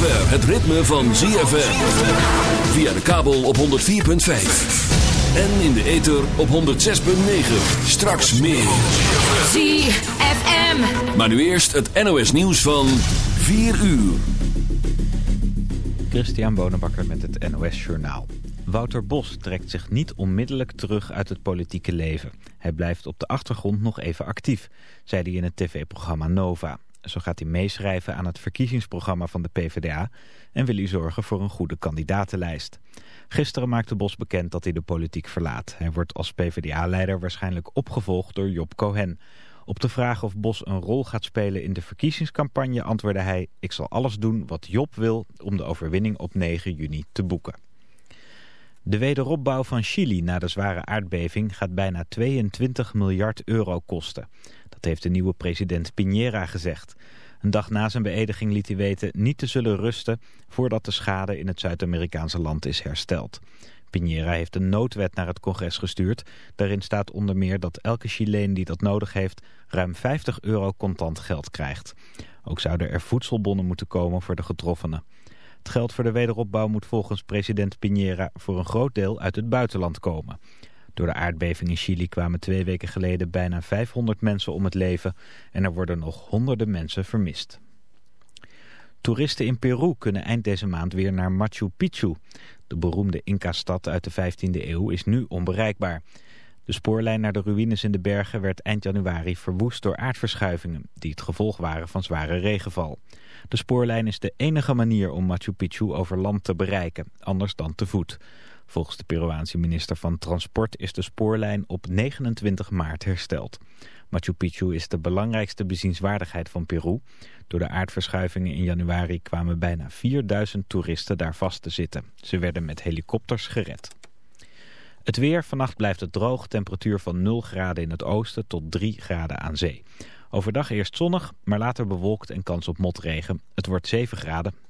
zover het ritme van ZFM. Via de kabel op 104.5. En in de ether op 106.9. Straks meer. ZFM. Maar nu eerst het NOS nieuws van 4 uur. Christian Bonenbakker met het NOS Journaal. Wouter Bos trekt zich niet onmiddellijk terug uit het politieke leven. Hij blijft op de achtergrond nog even actief, zei hij in het tv-programma Nova. Zo gaat hij meeschrijven aan het verkiezingsprogramma van de PvdA... en wil hij zorgen voor een goede kandidatenlijst. Gisteren maakte Bos bekend dat hij de politiek verlaat. Hij wordt als PvdA-leider waarschijnlijk opgevolgd door Job Cohen. Op de vraag of Bos een rol gaat spelen in de verkiezingscampagne antwoordde hij... ik zal alles doen wat Job wil om de overwinning op 9 juni te boeken. De wederopbouw van Chili na de zware aardbeving gaat bijna 22 miljard euro kosten. Dat heeft de nieuwe president Piñera gezegd. Een dag na zijn beëdiging liet hij weten niet te zullen rusten voordat de schade in het Zuid-Amerikaanse land is hersteld. Piñera heeft een noodwet naar het congres gestuurd. Daarin staat onder meer dat elke Chileen die dat nodig heeft ruim 50 euro contant geld krijgt. Ook zouden er voedselbonnen moeten komen voor de getroffenen. Het geld voor de wederopbouw moet volgens president Piñera voor een groot deel uit het buitenland komen. Door de aardbeving in Chili kwamen twee weken geleden bijna 500 mensen om het leven en er worden nog honderden mensen vermist. Toeristen in Peru kunnen eind deze maand weer naar Machu Picchu. De beroemde Inca-stad uit de 15e eeuw is nu onbereikbaar. De spoorlijn naar de ruïnes in de bergen werd eind januari verwoest door aardverschuivingen... die het gevolg waren van zware regenval. De spoorlijn is de enige manier om Machu Picchu over land te bereiken, anders dan te voet. Volgens de Peruaanse minister van Transport is de spoorlijn op 29 maart hersteld. Machu Picchu is de belangrijkste bezienswaardigheid van Peru. Door de aardverschuivingen in januari kwamen bijna 4000 toeristen daar vast te zitten. Ze werden met helikopters gered. Het weer, vannacht blijft het droog, temperatuur van 0 graden in het oosten tot 3 graden aan zee. Overdag eerst zonnig, maar later bewolkt en kans op motregen. Het wordt 7 graden.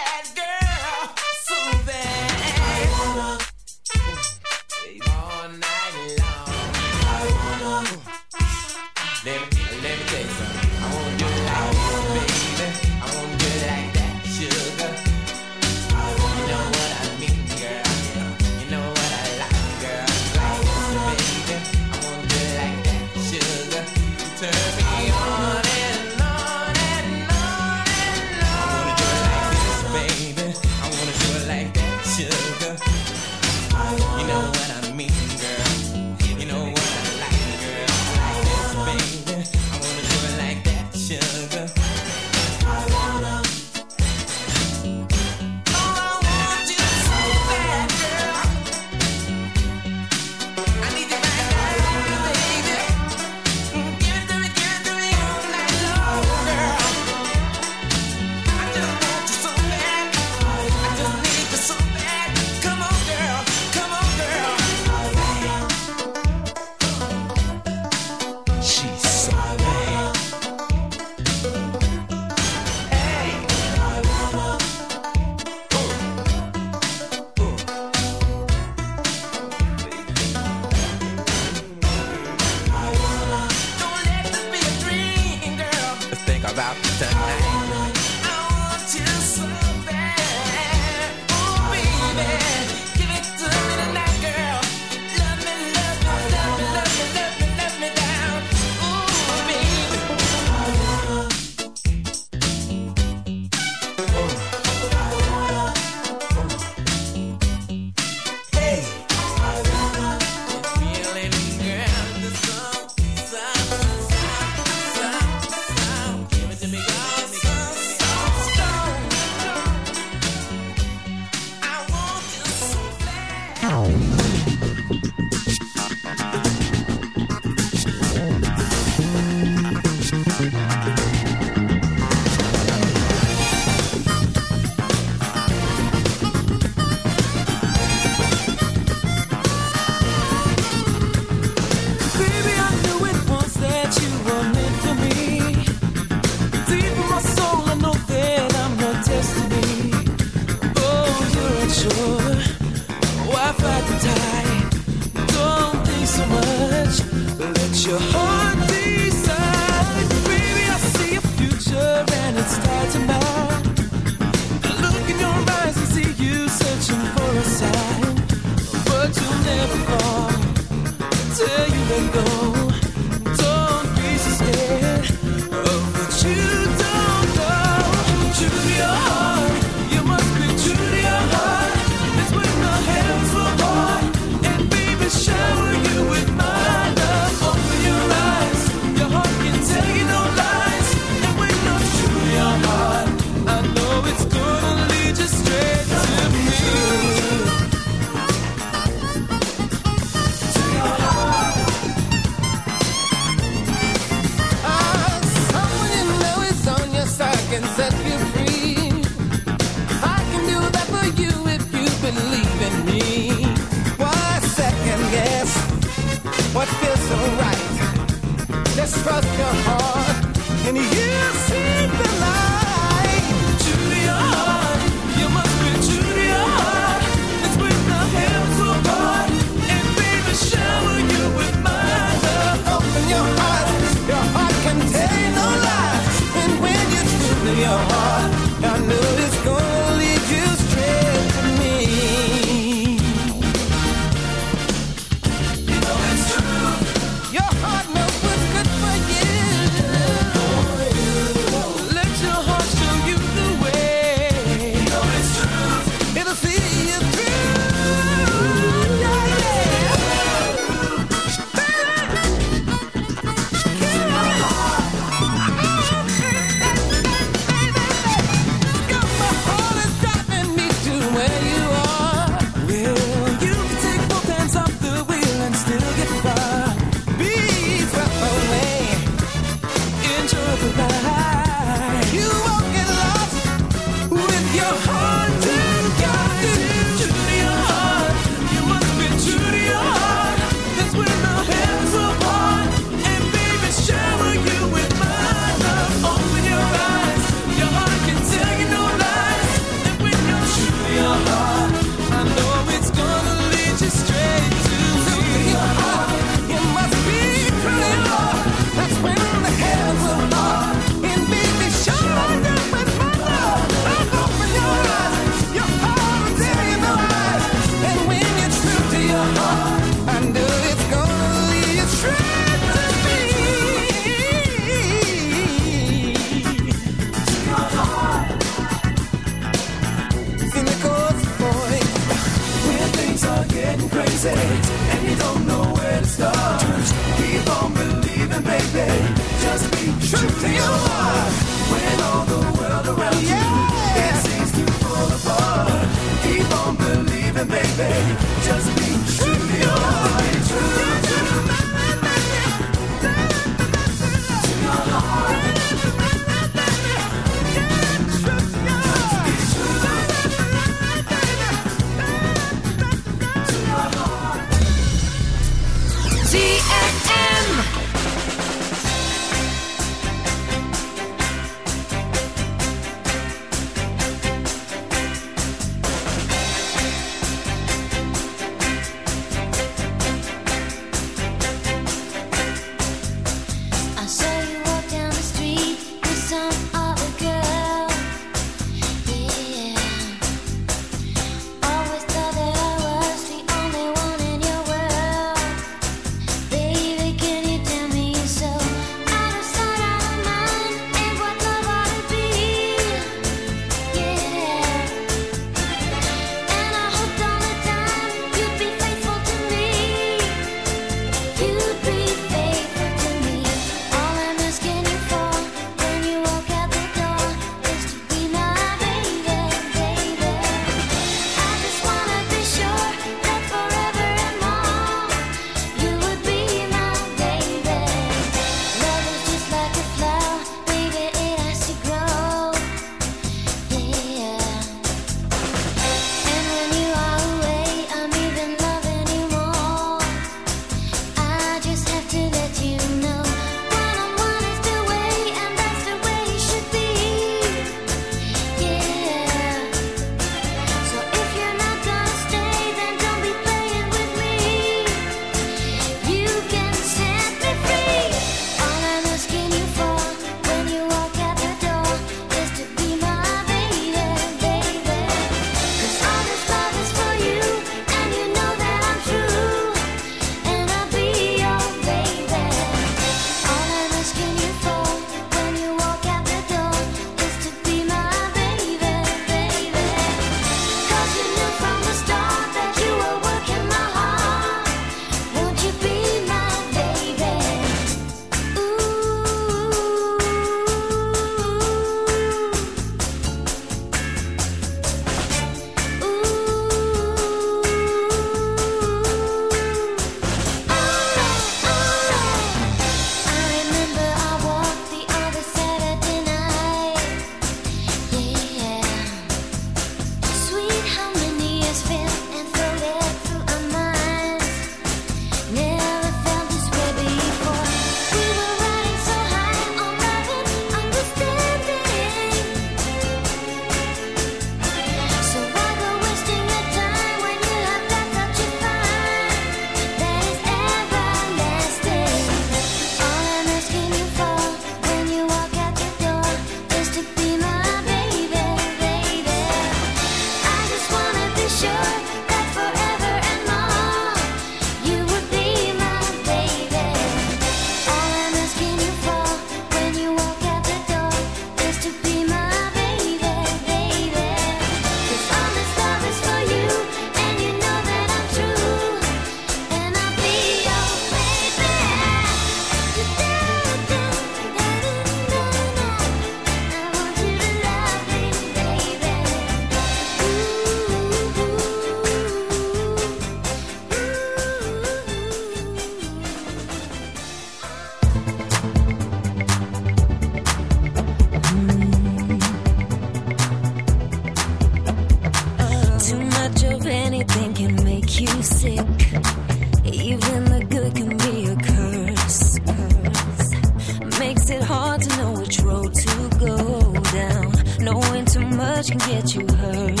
get you hurt?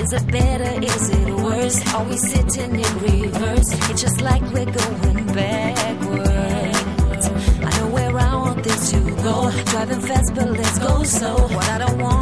Is it better? Is it worse? Are we sitting in reverse? It's just like we're going backwards. I know where I want this to go. Driving fast, but let's go slow. What I don't want.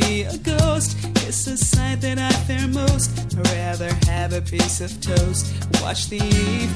see a ghost. It's a sight that I fear most. I'd rather have a piece of toast. Watch the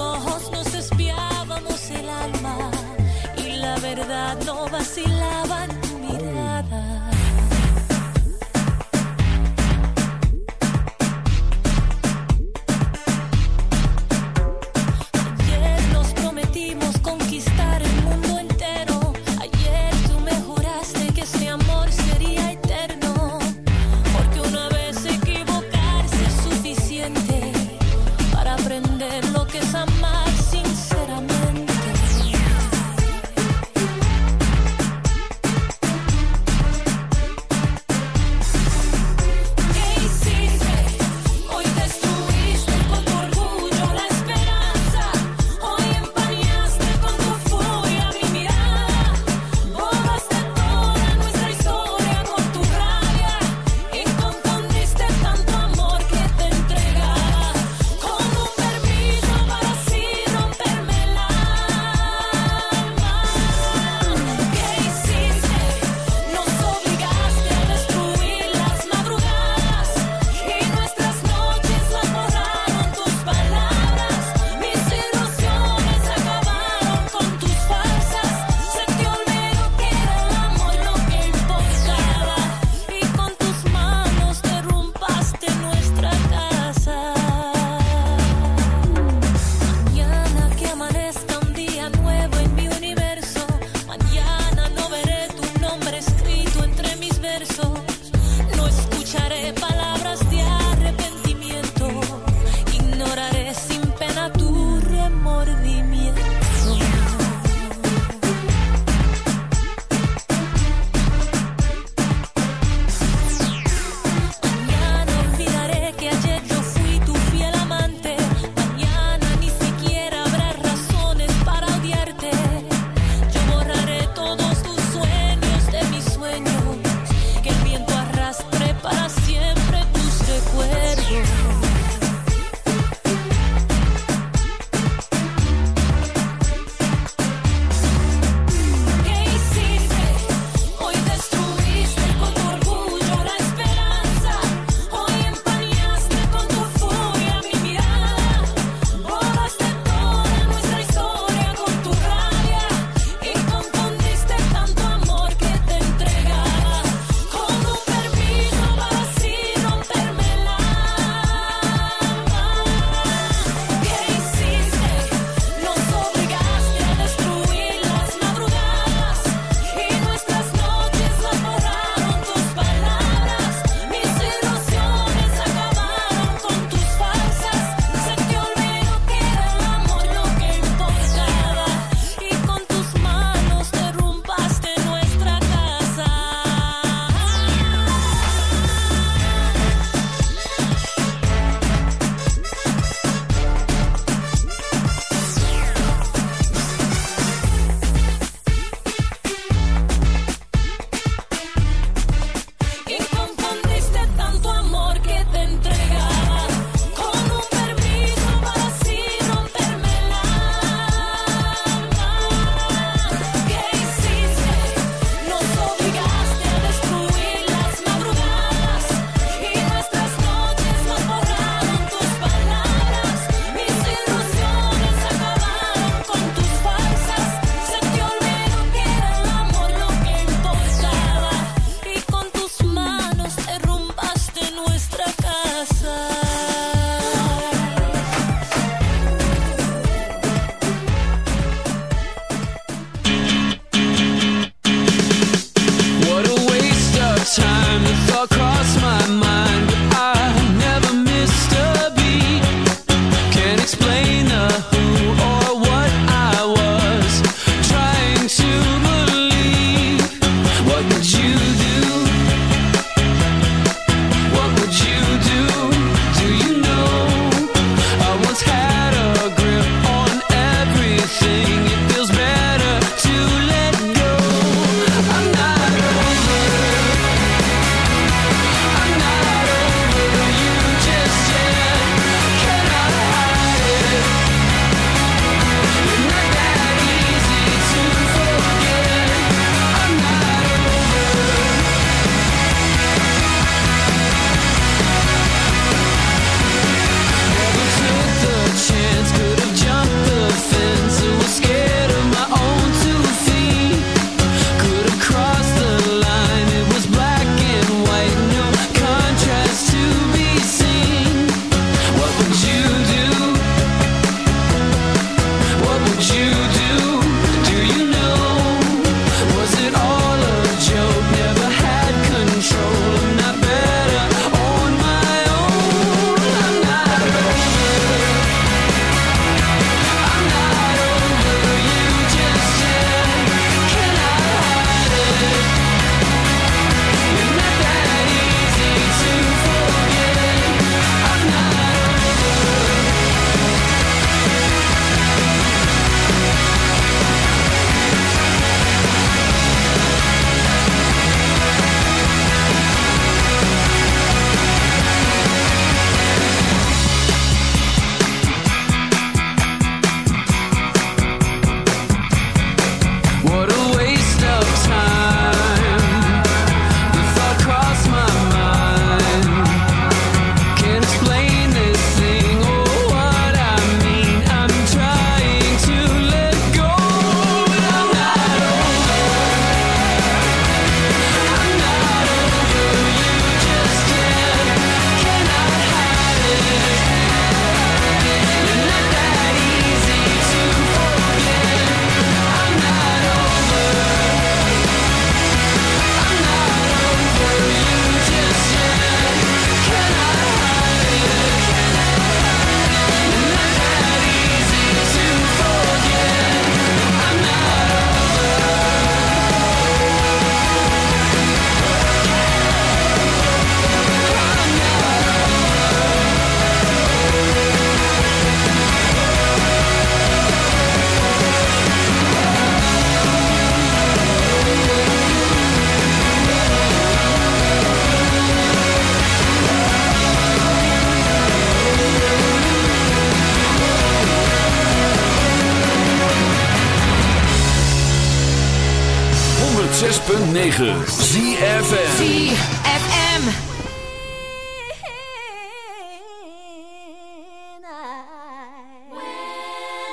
ojos nos espiábamos el alma y la verdad no vacilaba.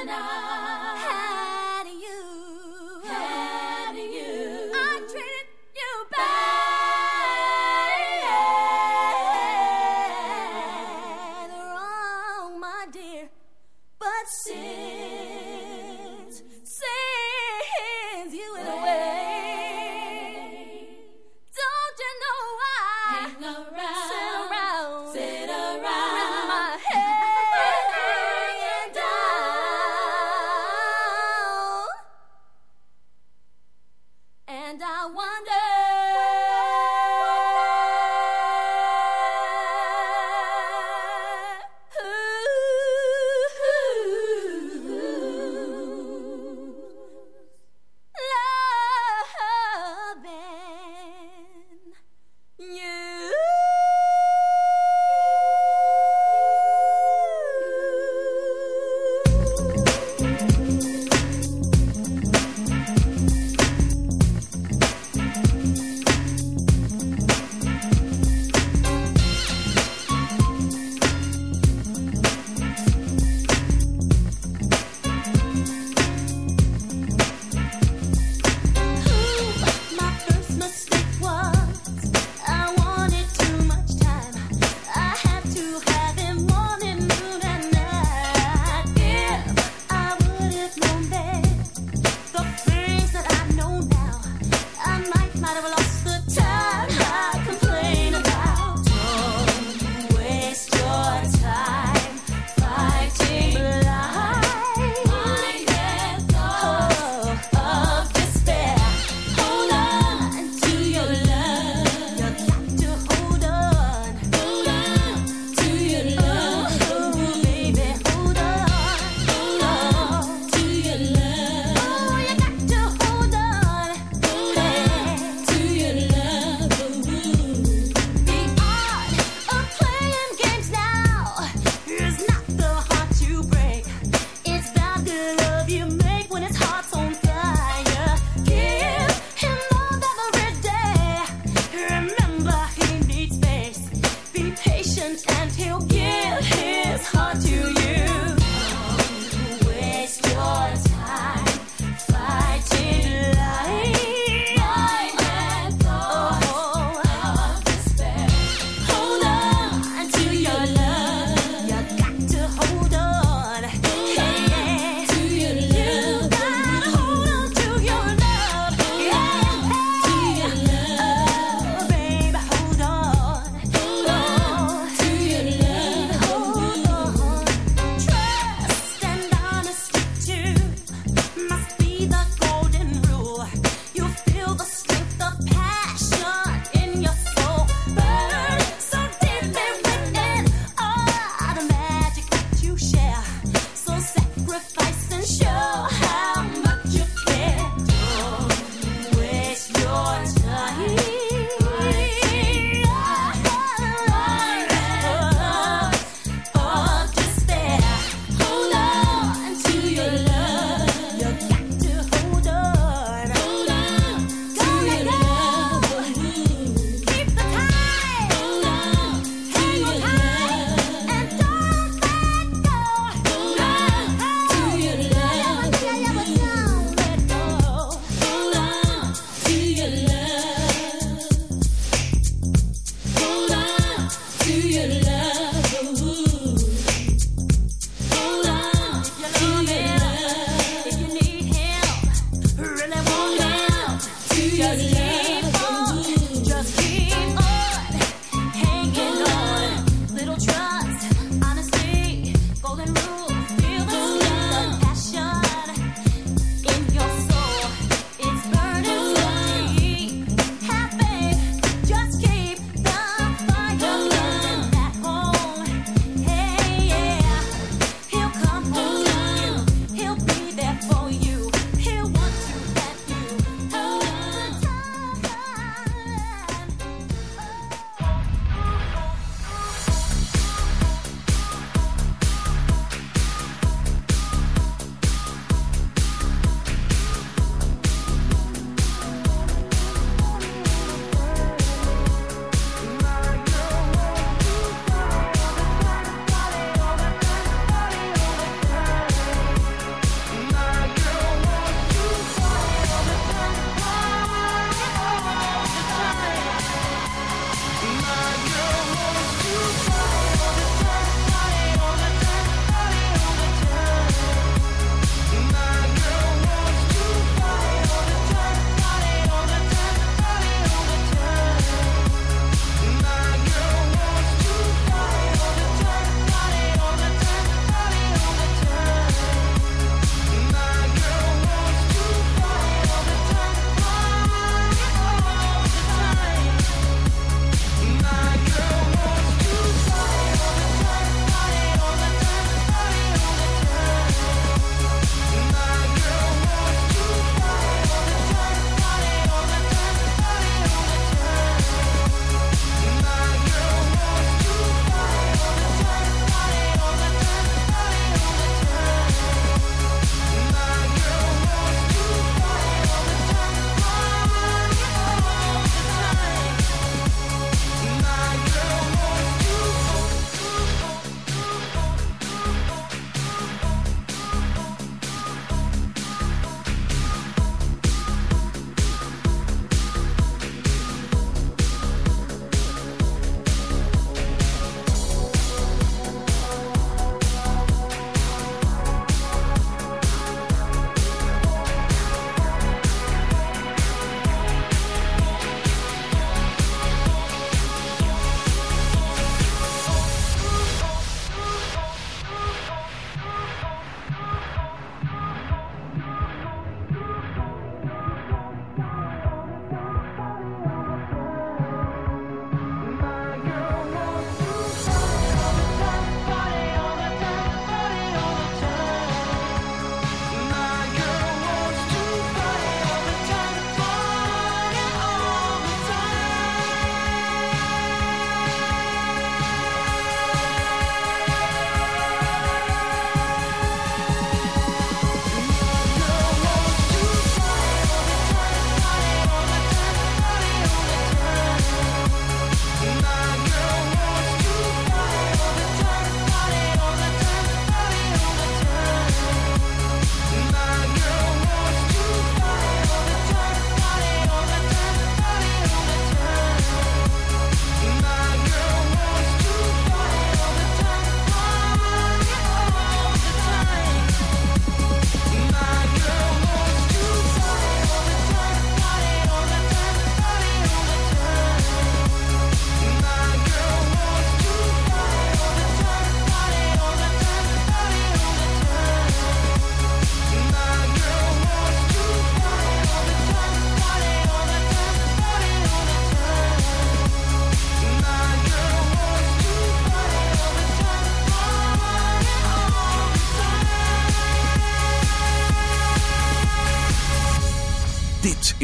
Hosanna.